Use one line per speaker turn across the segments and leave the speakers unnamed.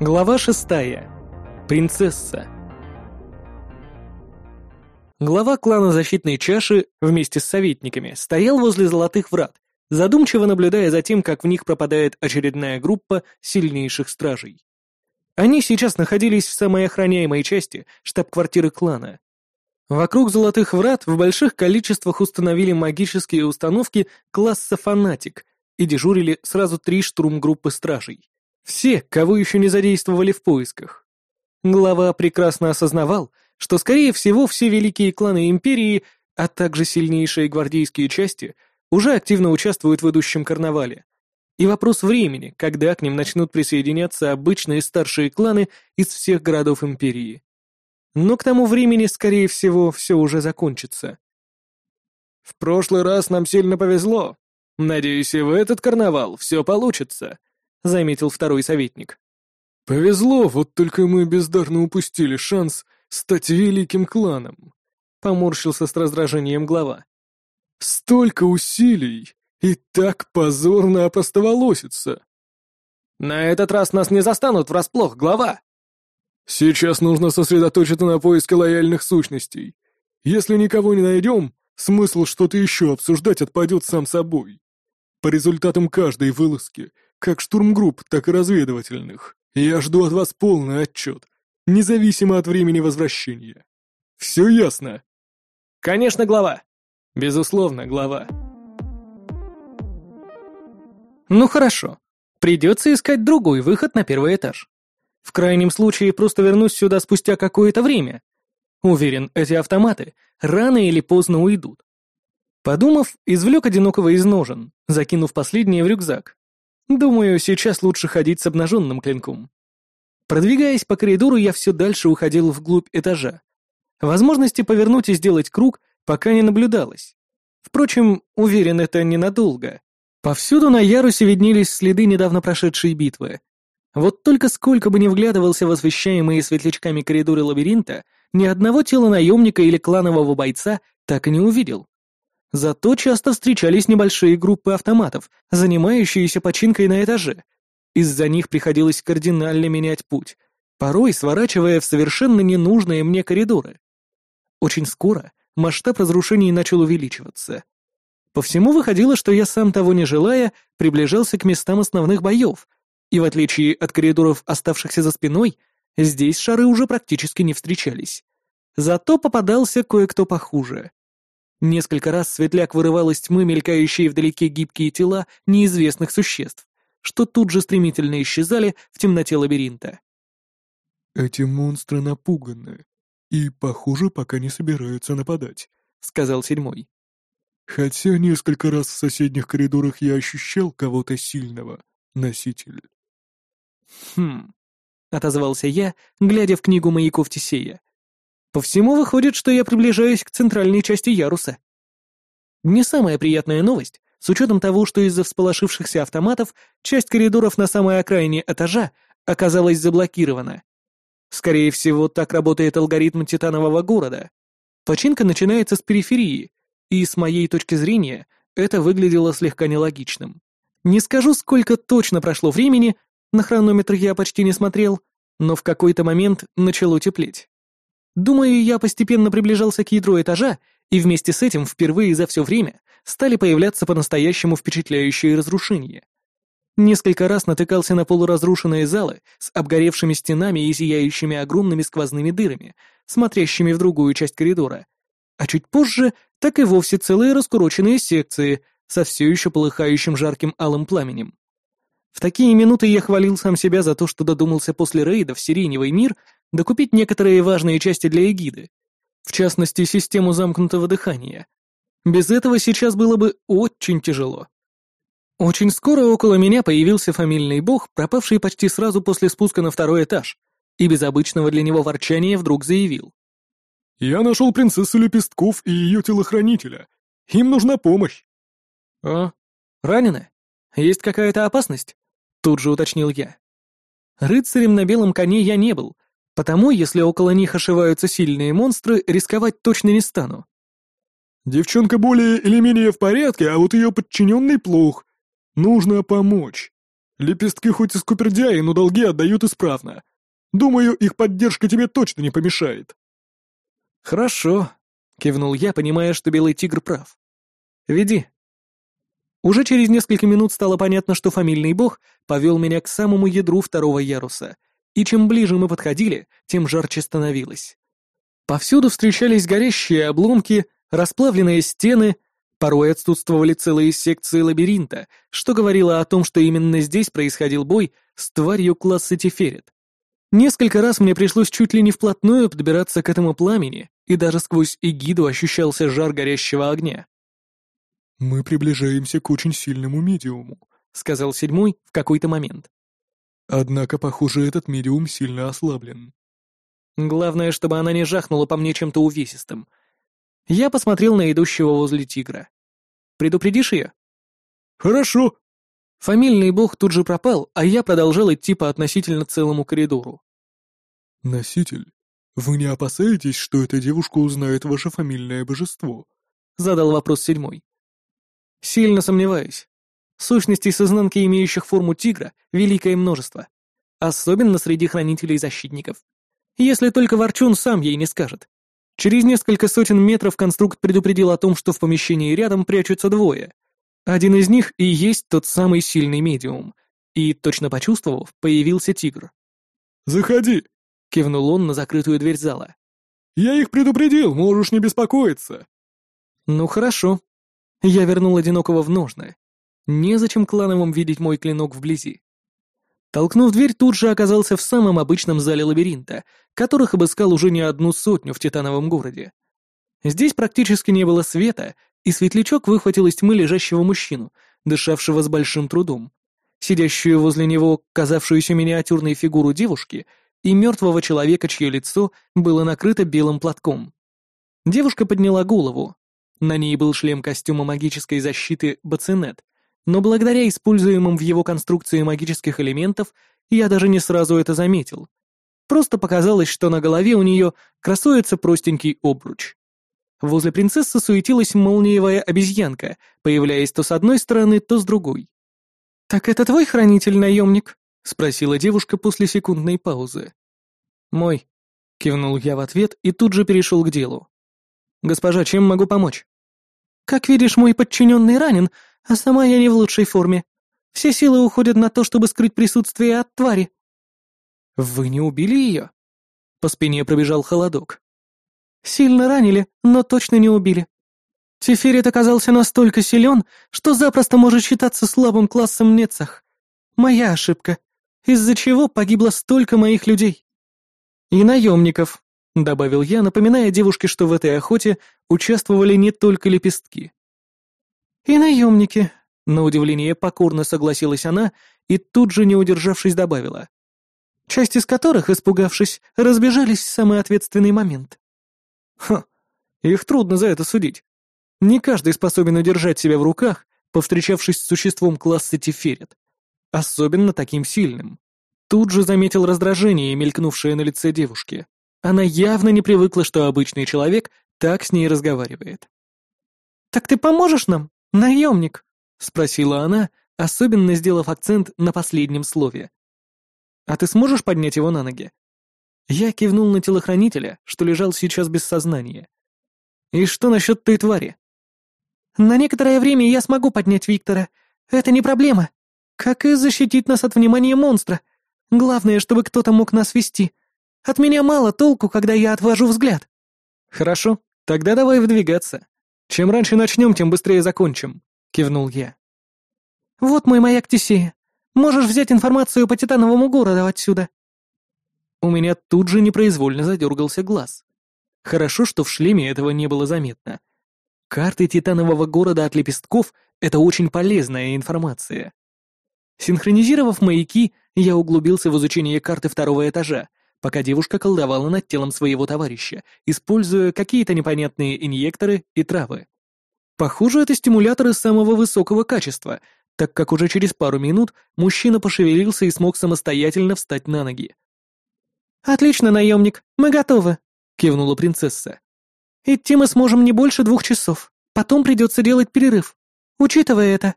Глава шестая. Принцесса. Глава клана Защитной Чаши вместе с советниками стоял возле Золотых Врат, задумчиво наблюдая за тем, как в них пропадает очередная группа сильнейших стражей. Они сейчас находились в самой охраняемой части штаб-квартиры клана. Вокруг Золотых Врат в больших количествах установили магические установки класса «Фанатик» и дежурили сразу три штурмгруппы стражей. Все, кого еще не задействовали в поисках. Глава прекрасно осознавал, что, скорее всего, все великие кланы Империи, а также сильнейшие гвардейские части, уже активно участвуют в идущем карнавале. И вопрос времени, когда к ним начнут присоединяться обычные старшие кланы из всех городов Империи. Но к тому времени, скорее всего, все уже закончится. «В прошлый раз нам сильно повезло. Надеюсь, и в этот карнавал все получится», — заметил второй советник.
«Повезло, вот только мы бездарно упустили шанс стать великим кланом», — поморщился с раздражением глава. «Столько усилий, и так позорно опростоволоситься!»
«На этот раз нас не застанут врасплох, глава!»
«Сейчас нужно сосредоточиться на поиске лояльных сущностей. Если никого не найдем, смысл что-то еще обсуждать отпадет сам собой. По результатам каждой вылазки как штурмгрупп, так и разведывательных. Я жду от вас полный отчет, независимо от времени возвращения. Все ясно?»
«Конечно, глава!» «Безусловно, глава!» «Ну хорошо. Придется искать другой выход на первый этаж. В крайнем случае просто вернусь сюда спустя какое-то время. Уверен, эти автоматы рано или поздно уйдут. Подумав, извлек одинокого из ножен, закинув последнее в рюкзак. Думаю, сейчас лучше ходить с обнаженным клинком. Продвигаясь по коридору, я все дальше уходил вглубь этажа. Возможности повернуть и сделать круг пока не наблюдалось. Впрочем, уверен, это ненадолго. Повсюду на ярусе виднелись следы недавно прошедшей битвы. Вот только сколько бы ни вглядывался в освещаемые светлячками коридоры лабиринта, ни одного тела наемника или кланового бойца так и не увидел. Зато часто встречались небольшие группы автоматов, занимающиеся починкой на этаже. Из-за них приходилось кардинально менять путь, порой сворачивая в совершенно ненужные мне коридоры. Очень скоро масштаб разрушений начал увеличиваться. По всему выходило, что я сам того не желая, приближался к местам основных боев, и в отличие от коридоров, оставшихся за спиной, здесь шары уже практически не встречались. Зато попадался кое-кто похуже. Несколько раз светляк вырывал из тьмы мелькающие вдалеке гибкие тела неизвестных существ, что тут же стремительно исчезали в темноте лабиринта.
«Эти монстры напуганы и, похоже, пока не собираются нападать», — сказал седьмой. «Хотя несколько раз в соседних коридорах я ощущал кого-то сильного, носитель».
«Хм», — отозвался я, глядя в книгу маяков Тесея. По всему выходит, что я приближаюсь к центральной части яруса. Не самая приятная новость, с учетом того, что из-за всполошившихся автоматов часть коридоров на самой окраине этажа оказалась заблокирована. Скорее всего, так работает алгоритм титанового города. Починка начинается с периферии, и с моей точки зрения это выглядело слегка нелогичным. Не скажу, сколько точно прошло времени, на хронометр я почти не смотрел, но в какой-то момент начало теплеть. Думаю, я постепенно приближался к ядру этажа, и вместе с этим впервые за все время стали появляться по-настоящему впечатляющие разрушения. Несколько раз натыкался на полуразрушенные залы с обгоревшими стенами и зияющими огромными сквозными дырами, смотрящими в другую часть коридора. А чуть позже так и вовсе целые раскуроченные секции со все еще полыхающим жарким алым пламенем. В такие минуты я хвалил сам себя за то, что додумался после рейда в Сиреневый мир докупить некоторые важные части для эгиды, в частности, систему замкнутого дыхания. Без этого сейчас было бы очень тяжело. Очень скоро около меня появился фамильный бог, пропавший почти сразу после спуска на второй этаж, и без обычного для него ворчания вдруг заявил.
«Я нашел принцессу Лепестков и ее телохранителя. Им нужна помощь».
«А? Ранены? Есть какая-то опасность?» Тут же уточнил я. Рыцарем на белом коне я не был, потому если около них ошиваются сильные монстры, рисковать точно не стану.
«Девчонка более или менее в порядке, а вот ее подчиненный плох. Нужно помочь. Лепестки хоть и скупердяи, но долги отдают исправно. Думаю, их поддержка тебе точно не помешает».
«Хорошо», — кивнул я, понимая, что Белый Тигр прав. «Веди». Уже через несколько минут стало понятно, что фамильный бог повел меня к самому ядру второго яруса, и чем ближе мы подходили, тем жарче становилось. Повсюду встречались горящие обломки, расплавленные стены, порой отсутствовали целые секции лабиринта, что говорило о том, что именно здесь происходил бой с тварью класса Теферет. Несколько раз мне пришлось чуть ли не вплотную подбираться к этому пламени, и даже сквозь эгиду ощущался жар горящего огня.
«Мы приближаемся к очень сильному медиуму», —
сказал седьмой в какой-то момент.
«Однако, похоже, этот медиум сильно ослаблен».
Главное, чтобы она не жахнула по мне чем-то увесистым. Я посмотрел на идущего возле тигра. «Предупредишь ее?»
«Хорошо»,
Фамильный бог тут же пропал, а я продолжал идти по относительно целому коридору.
«Носитель, вы не опасаетесь, что эта девушка узнает ваше фамильное божество?»
— задал вопрос седьмой. «Сильно сомневаюсь. Сущностей с изнанки, имеющих форму тигра, великое множество. Особенно среди хранителей защитников. Если только Ворчун сам ей не скажет. Через несколько сотен метров конструкт предупредил о том, что в помещении рядом прячутся двое. Один из них и есть тот самый сильный медиум. И, точно почувствовав, появился тигр.
«Заходи!» — кивнул он на закрытую дверь зала. «Я их предупредил, можешь не беспокоиться!»
«Ну хорошо». Я вернул одинокого в ножны. Незачем клановым видеть мой клинок вблизи. Толкнув дверь, тут же оказался в самом обычном зале лабиринта, которых обыскал уже не одну сотню в Титановом городе. Здесь практически не было света, и светлячок выхватил из тьмы лежащего мужчину, дышавшего с большим трудом, сидящую возле него казавшуюся миниатюрной фигуру девушки и мертвого человека, чье лицо было накрыто белым платком. Девушка подняла голову. На ней был шлем костюма магической защиты Бацинет, но благодаря используемым в его конструкции магических элементов я даже не сразу это заметил. Просто показалось, что на голове у нее красуется простенький обруч. Возле принцессы суетилась молниевая обезьянка, появляясь то с одной стороны, то с другой. «Так это твой хранитель-наемник?» — спросила девушка после секундной паузы. «Мой», — кивнул я в ответ и тут же перешел к делу. «Госпожа, чем могу помочь?» «Как видишь, мой подчиненный ранен, а сама я не в лучшей форме. Все силы уходят на то, чтобы скрыть присутствие от твари». «Вы не убили ее?» По спине пробежал холодок. Сильно ранили, но точно не убили. Теферит оказался настолько силен, что запросто может считаться слабым классом Нецах. Моя ошибка, из-за чего погибло столько моих людей. И наемников, — добавил я, напоминая девушке, что в этой охоте участвовали не только лепестки. «И наемники», — на удивление покорно согласилась она и тут же, не удержавшись, добавила. «Часть из которых, испугавшись, разбежались в самый ответственный момент». Ха, их трудно за это судить. Не каждый способен удержать себя в руках, повстречавшись с существом класса Теферет. Особенно таким сильным. Тут же заметил раздражение, мелькнувшее на лице девушки. Она явно не привыкла, что обычный человек так с ней разговаривает. «Так ты поможешь нам, наемник?» — спросила она, особенно сделав акцент на последнем слове. «А ты сможешь поднять его на ноги?» Я кивнул на телохранителя, что лежал сейчас без сознания. «И что насчет той твари?» «На некоторое время я смогу поднять Виктора. Это не проблема. Как и защитить нас от внимания монстра. Главное, чтобы кто-то мог нас вести. От меня мало толку, когда я отвожу взгляд». «Хорошо, тогда давай выдвигаться. Чем раньше начнем, тем быстрее закончим», — кивнул я. «Вот мой маяк Тесея. Можешь взять информацию по Титановому городу отсюда». У меня тут же непроизвольно задергался глаз. Хорошо, что в шлеме этого не было заметно. Карты титанового города от лепестков — это очень полезная информация. Синхронизировав маяки, я углубился в изучение карты второго этажа, пока девушка колдовала над телом своего товарища, используя какие-то непонятные инъекторы и травы. Похоже, это стимуляторы самого высокого качества, так как уже через пару минут мужчина пошевелился и смог самостоятельно встать на ноги. «Отлично, наемник, мы готовы», — кивнула принцесса. «Идти мы сможем не больше двух часов. Потом придется делать перерыв. Учитывая это».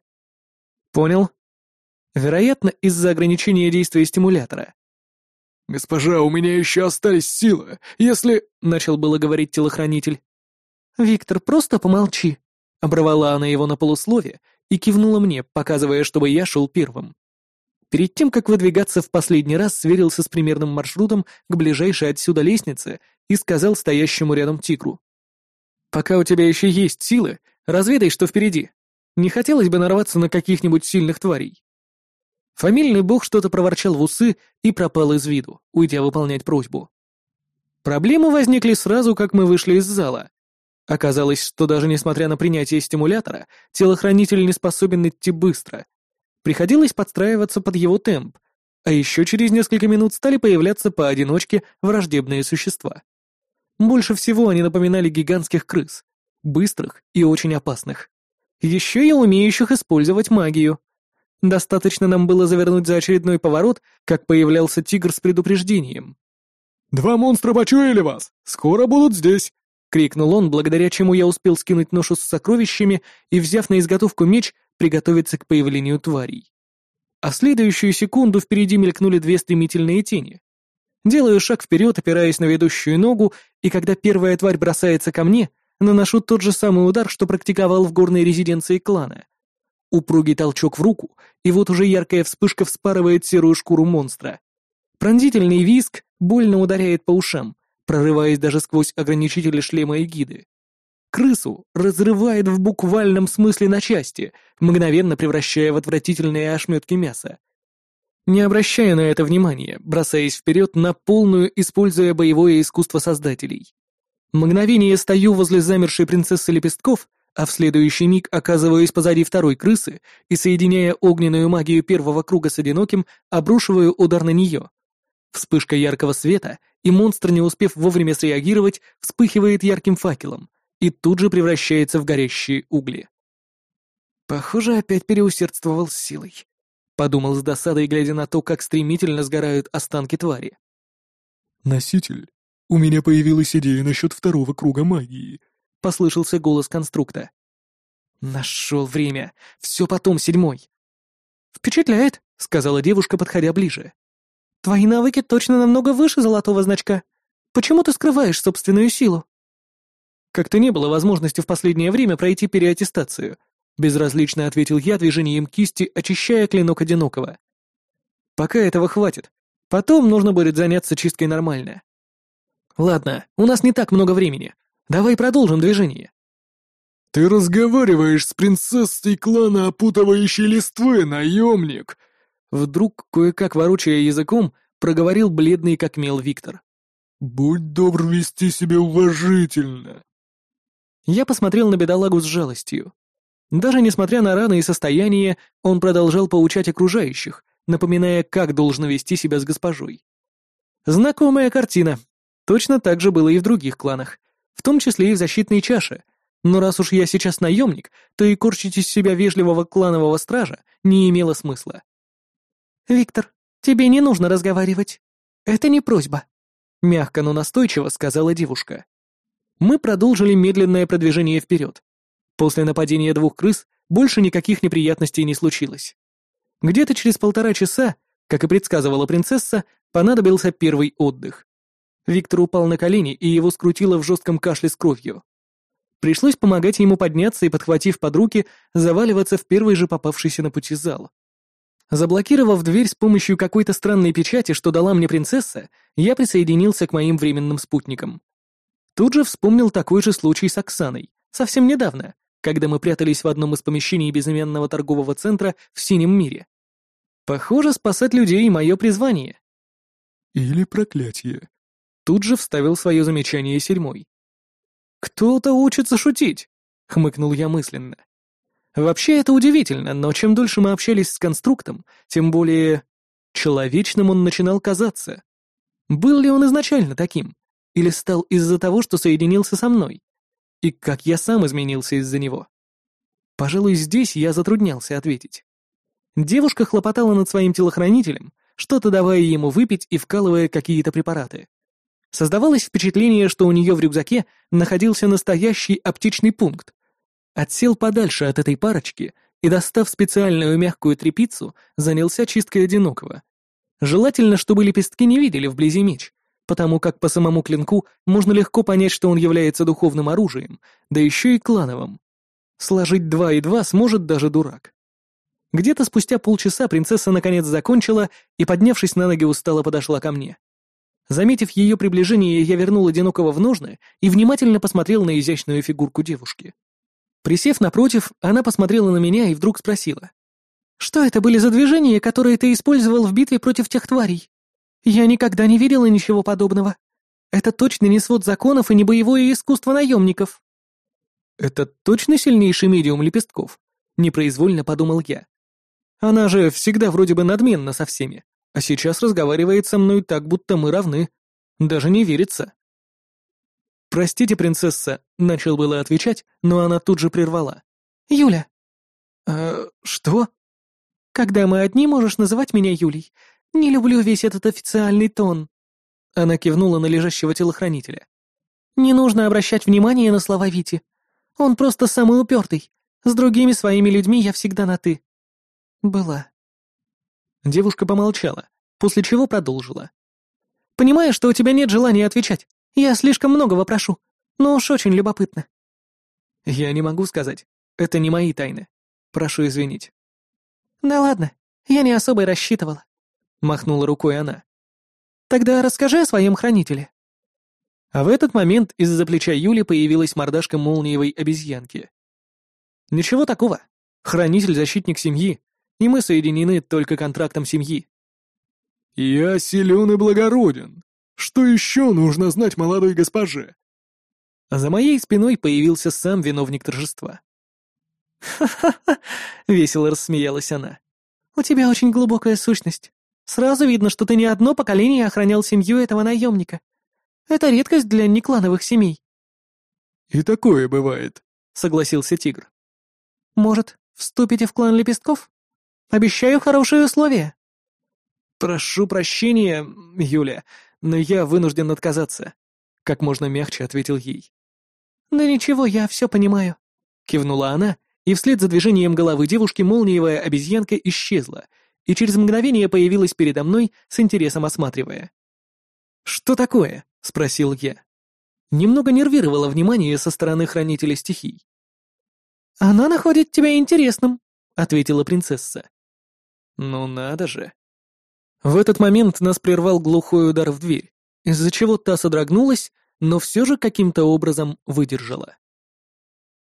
«Понял». Вероятно, из-за ограничения действия стимулятора.
«Госпожа, у меня еще остались силы, если...» — начал было говорить телохранитель.
«Виктор, просто помолчи», — оборвала она его на полуслове и кивнула мне, показывая, чтобы я шел первым. Перед тем, как выдвигаться в последний раз, сверился с примерным маршрутом к ближайшей отсюда лестнице и сказал стоящему рядом тигру. «Пока у тебя еще есть силы, разведай, что впереди. Не хотелось бы нарваться на каких-нибудь сильных тварей». Фамильный бог что-то проворчал в усы и пропал из виду, уйдя выполнять просьбу. Проблемы возникли сразу, как мы вышли из зала. Оказалось, что даже несмотря на принятие стимулятора, телохранитель не способен идти быстро. Приходилось подстраиваться под его темп, а еще через несколько минут стали появляться поодиночке враждебные существа. Больше всего они напоминали гигантских крыс, быстрых и очень опасных. Еще и умеющих использовать магию — Достаточно нам было завернуть за очередной поворот, как появлялся тигр с предупреждением.
«Два монстра почуяли вас! Скоро будут здесь!» — крикнул он, благодаря чему я успел скинуть ношу с сокровищами и, взяв на изготовку меч, приготовиться к появлению тварей.
А следующую секунду впереди мелькнули две стремительные тени. Делаю шаг вперед, опираясь на ведущую ногу, и когда первая тварь бросается ко мне, наношу тот же самый удар, что практиковал в горной резиденции клана. Упругий толчок в руку, и вот уже яркая вспышка вспарывает серую шкуру монстра. Пронзительный визг больно ударяет по ушам, прорываясь даже сквозь ограничители шлема и гиды. Крысу разрывает в буквальном смысле на части, мгновенно превращая в отвратительные ошметки мяса. Не обращая на это внимания, бросаясь вперед на полную, используя боевое искусство создателей. Мгновение стою возле замершей принцессы лепестков — а в следующий миг оказываюсь позади второй крысы и, соединяя огненную магию первого круга с одиноким, обрушиваю удар на нее. Вспышка яркого света, и монстр, не успев вовремя среагировать, вспыхивает ярким факелом и тут же превращается в горящие угли. Похоже, опять переусердствовал с силой. Подумал с досадой, глядя на то, как стремительно сгорают останки твари.
«Носитель, у меня появилась идея насчет второго круга магии»,
послышался голос конструкта. Нашел время. Все потом, седьмой. Впечатляет, сказала девушка, подходя ближе. Твои навыки точно намного выше золотого значка. Почему ты скрываешь собственную силу? Как-то не было возможности в последнее время пройти переаттестацию, безразлично ответил я движением кисти, очищая клинок одинокого. Пока этого хватит. Потом нужно будет заняться чисткой нормально. Ладно, у нас не так много времени. Давай продолжим движение».
«Ты разговариваешь с принцессой клана опутывающей листвы, наемник!»
Вдруг, кое-как ворочая языком, проговорил бледный как мел Виктор.
«Будь добр вести себя уважительно!»
Я посмотрел на бедолагу с жалостью. Даже несмотря на раны и состояние, он продолжал поучать окружающих, напоминая, как должен вести себя с госпожой. Знакомая картина. Точно так же было и в других кланах в том числе и в защитной чаше. Но раз уж я сейчас наемник, то и корчить из себя вежливого кланового стража не имело смысла. «Виктор, тебе не нужно разговаривать. Это не просьба», — мягко, но настойчиво сказала девушка. Мы продолжили медленное продвижение вперед. После нападения двух крыс больше никаких неприятностей не случилось. Где-то через полтора часа, как и предсказывала принцесса, понадобился первый отдых. Виктор упал на колени, и его скрутило в жестком кашле с кровью. Пришлось помогать ему подняться и, подхватив под руки, заваливаться в первый же попавшийся на пути зал. Заблокировав дверь с помощью какой-то странной печати, что дала мне принцесса, я присоединился к моим временным спутникам. Тут же вспомнил такой же случай с Оксаной, совсем недавно, когда мы прятались в одном из помещений безымянного торгового центра в Синем мире. Похоже, спасать людей — мое призвание.
«Или проклятие»,
Тут же вставил свое замечание седьмой. «Кто-то учится шутить», — хмыкнул я мысленно. «Вообще это удивительно, но чем дольше мы общались с конструктом, тем более человечным он начинал казаться. Был ли он изначально таким? Или стал из-за того, что соединился со мной? И как я сам изменился из-за него? Пожалуй, здесь я затруднялся ответить. Девушка хлопотала над своим телохранителем, что-то давая ему выпить и вкалывая какие-то препараты. Создавалось впечатление, что у нее в рюкзаке находился настоящий аптечный пункт. Отсел подальше от этой парочки и, достав специальную мягкую тряпицу, занялся чисткой одинокого. Желательно, чтобы лепестки не видели вблизи меч, потому как по самому клинку можно легко понять, что он является духовным оружием, да еще и клановым. Сложить два и два сможет даже дурак. Где-то спустя полчаса принцесса наконец закончила и, поднявшись на ноги, устало подошла ко мне. Заметив ее приближение, я вернул одинокого в ножны и внимательно посмотрел на изящную фигурку девушки. Присев напротив, она посмотрела на меня и вдруг спросила. «Что это были за движения, которые ты использовал в битве против тех тварей? Я никогда не видела ничего подобного. Это точно не свод законов и не боевое искусство наемников». «Это точно сильнейший медиум лепестков?» — непроизвольно подумал я. «Она же всегда вроде бы надменна со всеми а сейчас разговаривает со мной так, будто мы равны. Даже не верится. «Простите, принцесса», — начал было отвечать, но она тут же прервала. «Юля». «Э, что?» «Когда мы одни, можешь называть меня Юлей. Не люблю весь этот официальный тон». Она кивнула на лежащего телохранителя. «Не нужно обращать внимание на слова Вити. Он просто самый упертый. С другими своими людьми я всегда на «ты». Была. Девушка помолчала, после чего продолжила. «Понимаю, что у тебя нет желания отвечать. Я слишком многого прошу, но уж очень любопытно». «Я не могу сказать. Это не мои тайны. Прошу извинить». «Да ладно, я не особо и рассчитывала», — махнула рукой она. «Тогда расскажи о своем хранителе». А в этот момент из-за плеча Юли появилась мордашка молниевой обезьянки. «Ничего такого. Хранитель-защитник семьи, и мы соединены только контрактом семьи».
«Я силен и благороден. Что еще нужно знать молодой госпоже?»
За моей спиной появился сам виновник торжества. «Ха-ха-ха!» — весело рассмеялась она. «У тебя очень глубокая сущность. Сразу видно, что ты не одно поколение охранял семью этого наемника. Это редкость для неклановых семей».
«И такое бывает», —
согласился тигр. «Может, вступите в клан лепестков?» Обещаю хорошие условия».
«Прошу прощения, Юля, но я вынужден отказаться», — как можно мягче ответил ей.
«Да ничего, я все понимаю», — кивнула она, и вслед за движением головы девушки молниевая обезьянка исчезла, и через мгновение появилась передо мной, с интересом осматривая. «Что такое?» — спросил я. Немного нервировало внимание со стороны хранителя стихий. «Она находит тебя интересным», — ответила принцесса.
Ну надо же.
В этот момент нас прервал глухой удар в дверь, из-за чего та содрогнулась, но все же каким-то образом выдержала.